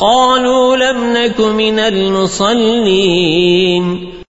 قالوا لم نك من المصلين.